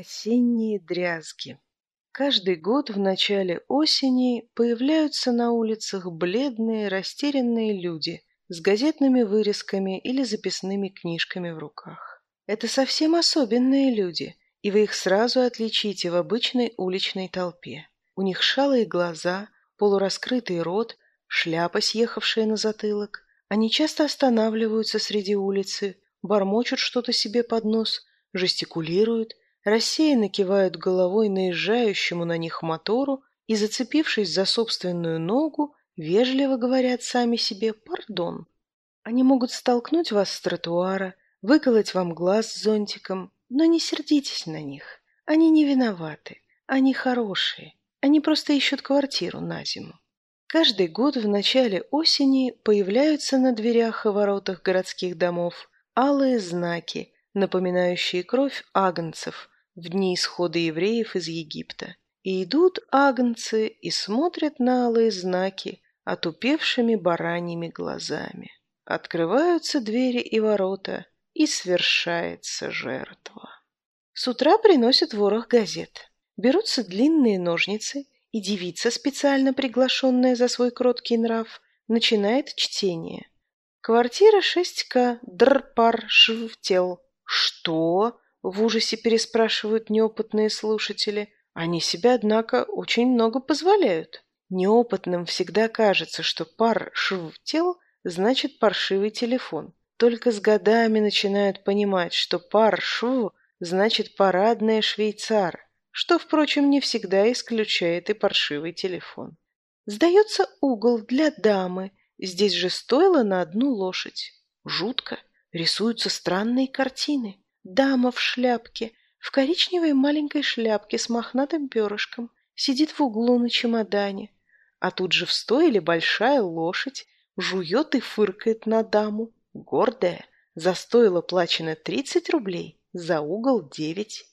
Осенние дрязги. Каждый год в начале осени появляются на улицах бледные, растерянные люди с газетными вырезками или записными книжками в руках. Это совсем особенные люди, и вы их сразу отличите в обычной уличной толпе. У них шалые глаза, полураскрытый рот, шляпа, съехавшая на затылок. Они часто останавливаются среди улицы, бормочут что-то себе под нос, жестикулируют, рассеянно кивают головой наезжающему на них мотору и, зацепившись за собственную ногу, вежливо говорят сами себе «пардон». Они могут столкнуть вас с тротуара, выколоть вам глаз зонтиком, но не сердитесь на них. Они не виноваты, они хорошие, они просто ищут квартиру на зиму. Каждый год в начале осени появляются на дверях и воротах городских домов алые знаки, напоминающие кровь агнцев, в дни исхода евреев из Египта. И идут агнцы и смотрят на алые знаки отупевшими бараньими глазами. Открываются двери и ворота, и свершается жертва. С утра приносят ворох газет. Берутся длинные ножницы, и девица, специально приглашенная за свой кроткий нрав, начинает чтение. Квартира 6К, Дрпар, Швтел. Что? В ужасе переспрашивают неопытные слушатели. Они себе, однако, очень много позволяют. Неопытным всегда кажется, что пар шв тел значит паршивый телефон. Только с годами начинают понимать, что пар шв значит парадная швейцар, что, впрочем, не всегда исключает и паршивый телефон. Сдается угол для дамы. Здесь же стоило на одну лошадь. Жутко. Рисуются странные картины. Дама в шляпке, в коричневой маленькой шляпке с мохнатым перышком, сидит в углу на чемодане. А тут же в стойле большая лошадь, жует и фыркает на даму. Гордая, за стойло плачено 30 рублей, за угол 9.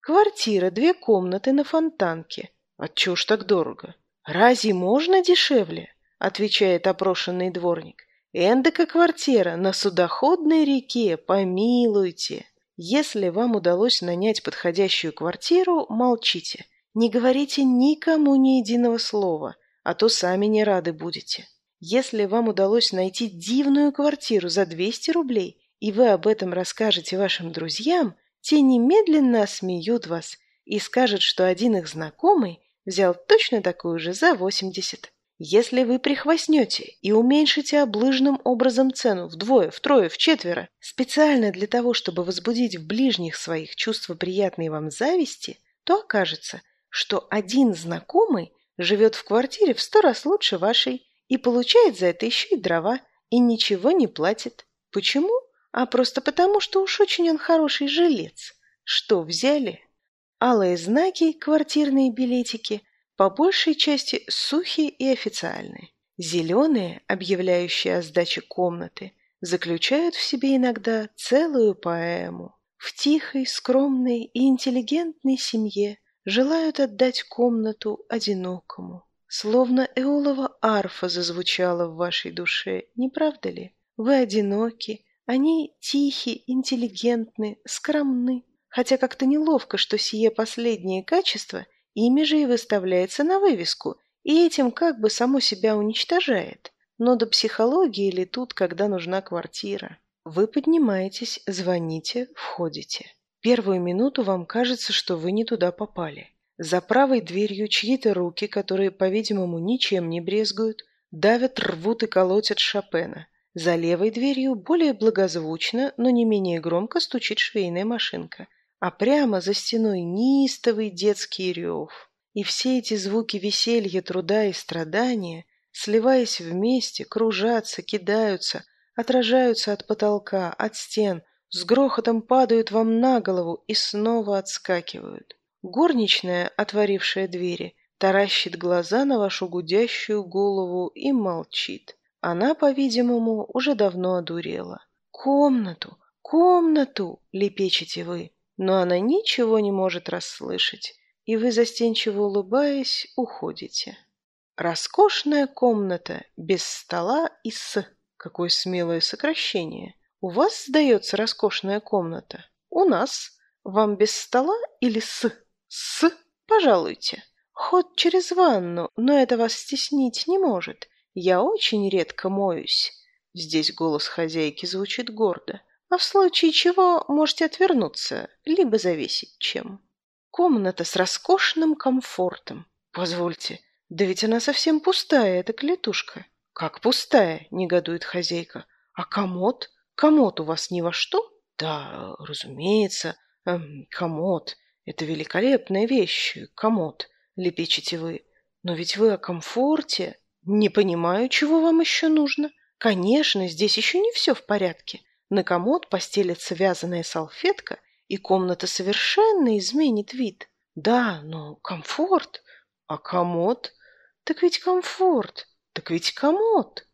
Квартира, две комнаты на фонтанке. Отчего ж так дорого? Разве можно дешевле? Отвечает опрошенный дворник. Эндека квартира на судоходной реке, помилуйте. Если вам удалось нанять подходящую квартиру, молчите. Не говорите никому ни единого слова, а то сами не рады будете. Если вам удалось найти дивную квартиру за 200 рублей, и вы об этом расскажете вашим друзьям, те немедленно осмеют вас и скажут, что один их знакомый взял точно такую же за 80. Если вы прихвастнете и уменьшите облыжным образом цену вдвое, втрое, вчетверо, специально для того, чтобы возбудить в ближних своих чувства приятной вам зависти, то окажется, что один знакомый живет в квартире в сто раз лучше вашей и получает за это еще и дрова, и ничего не платит. Почему? А просто потому, что уж очень он хороший жилец. Что взяли? Алые знаки, квартирные билетики, по большей части сухие и официальные. Зеленые, объявляющие о сдаче комнаты, заключают в себе иногда целую поэму. В тихой, скромной и интеллигентной семье желают отдать комнату одинокому. Словно эолова арфа зазвучала в вашей душе, не правда ли? Вы одиноки, они тихие, интеллигентны, скромны. Хотя как-то неловко, что сие последнее качество – Имя же и выставляется на вывеску, и этим как бы само себя уничтожает. Но до психологии ли тут, когда нужна квартира? Вы поднимаетесь, звоните, входите. Первую минуту вам кажется, что вы не туда попали. За правой дверью чьи-то руки, которые, по-видимому, ничем не брезгуют, давят, рвут и колотят Шопена. За левой дверью более благозвучно, но не менее громко стучит швейная машинка а прямо за стеной неистовый детский рев. И все эти звуки веселья, труда и страдания, сливаясь вместе, кружатся, кидаются, отражаются от потолка, от стен, с грохотом падают вам на голову и снова отскакивают. Горничная, отворившая двери, таращит глаза на вашу гудящую голову и молчит. Она, по-видимому, уже давно одурела. «Комнату! Комнату!» — лепечете вы но она ничего не может расслышать, и вы, застенчиво улыбаясь, уходите. Роскошная комната, без стола и с... Какое смелое сокращение. У вас сдается роскошная комната? У нас. Вам без стола или с? С? Пожалуйте. Ход через ванну, но это вас стеснить не может. Я очень редко моюсь. Здесь голос хозяйки звучит гордо. А в случае чего можете отвернуться, либо завесить чем. Комната с роскошным комфортом. Позвольте, да ведь она совсем пустая, эта клетушка. Как пустая, негодует хозяйка. А комод? Комод у вас ни во что? Да, разумеется, эм, комод. Это великолепная вещь, комод, лепечете вы. Но ведь вы о комфорте. Не понимаю, чего вам еще нужно. Конечно, здесь еще не все в порядке. На комод постелится вязаная салфетка, и комната совершенно изменит вид. Да, но комфорт. А комод? Так ведь комфорт. Так ведь комод.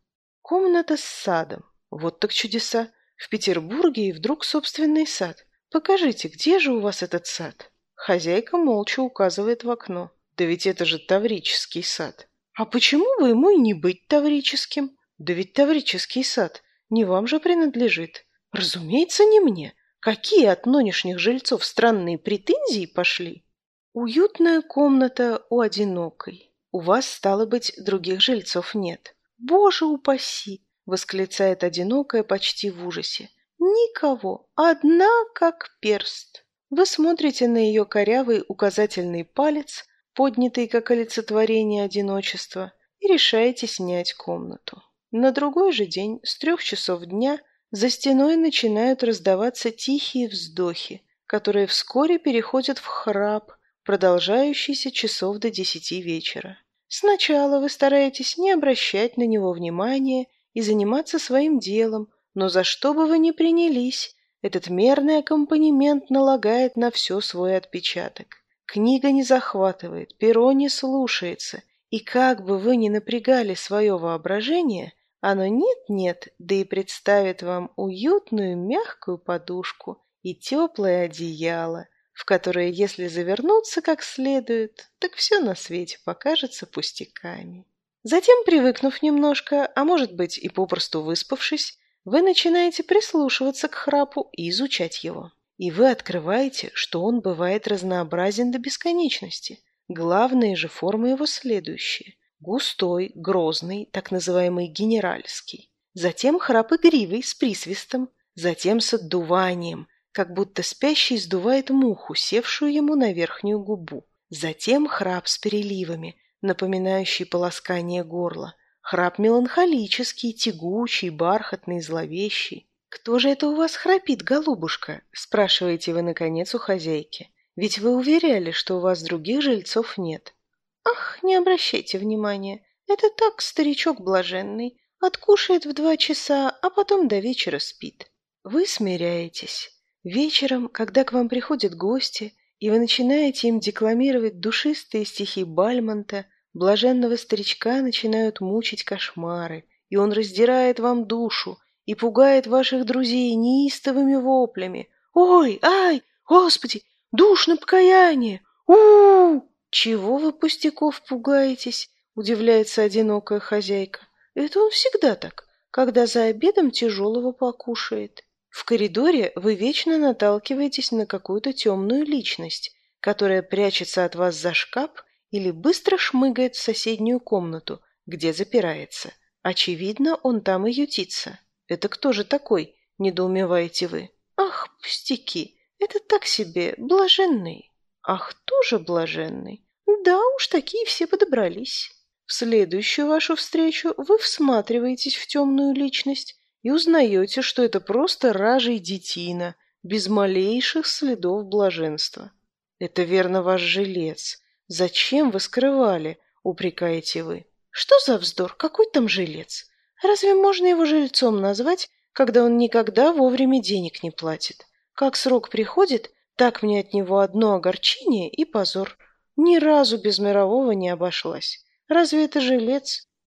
Комната с садом. Вот так чудеса. В Петербурге и вдруг собственный сад. Покажите, где же у вас этот сад? Хозяйка молча указывает в окно. Да ведь это же Таврический сад. А почему бы ему и не быть Таврическим? Да ведь Таврический сад не вам же принадлежит. Разумеется, не мне. Какие от нынешних жильцов странные претензии пошли? Уютная комната у одинокой. У вас, стало быть, других жильцов нет. Боже упаси! Восклицает одинокая почти в ужасе. Никого, одна как перст. Вы смотрите на ее корявый указательный палец, поднятый как олицетворение одиночества, и решаете снять комнату. На другой же день, с трех часов дня, за стеной начинают раздаваться тихие вздохи, которые вскоре переходят в храп, продолжающийся часов до десяти вечера. Сначала вы стараетесь не обращать на него внимания и заниматься своим делом, но за что бы вы ни принялись, этот мерный аккомпанемент налагает на все свой отпечаток. Книга не захватывает, перо не слушается, и как бы вы ни напрягали свое воображение, оно нет-нет, да и представит вам уютную мягкую подушку и теплое одеяло, в которое, если завернуться как следует, так все на свете покажется пустяками. Затем, привыкнув немножко, а может быть и попросту выспавшись, вы начинаете прислушиваться к храпу и изучать его. И вы открываете, что он бывает разнообразен до бесконечности. Главные же формы его следующие густой, грозный, так называемый генеральский. Затем храп игривый с присвистом, затем с отдуванием, как будто спящий сдувает муху, севшую ему на верхнюю губу. Затем храп с переливами, напоминающий полоскание горла. Храп меланхолический, тягучий, бархатный, зловещий. «Кто же это у вас храпит, голубушка?» – спрашиваете вы, наконец, у хозяйки. «Ведь вы уверяли, что у вас других жильцов нет. Ах, не обращайте внимания. Это так старичок блаженный. Откушает в два часа, а потом до вечера спит. Вы смиряетесь. Вечером, когда к вам приходят гости, и вы начинаете им декламировать душистые стихи Бальмонта, блаженного старичка начинают мучить кошмары, и он раздирает вам душу и пугает ваших друзей неистовыми воплями. «Ой, ай, господи, душно покаяние! у-у-у!» «Чего вы пустяков пугаетесь?» – удивляется одинокая хозяйка. «Это он всегда так, когда за обедом тяжелого покушает. В коридоре вы вечно наталкиваетесь на какую-то темную личность, которая прячется от вас за шкаф или быстро шмыгает в соседнюю комнату, где запирается. Очевидно, он там и ютится. Это кто же такой, недоумеваете вы? Ах, пустяки, это так себе, блаженный. Ах, тоже блаженный. Да уж, такие все подобрались. В следующую вашу встречу вы всматриваетесь в темную личность и узнаете, что это просто ражей детина, без малейших следов блаженства. Это верно ваш жилец. Зачем вы скрывали, упрекаете вы. Что за вздор, какой там жилец? Разве можно его жильцом назвать, когда он никогда вовремя денег не платит? Как срок приходит, так мне от него одно огорчение и позор. Ни разу без мирового не обошлась. Разве это жилец?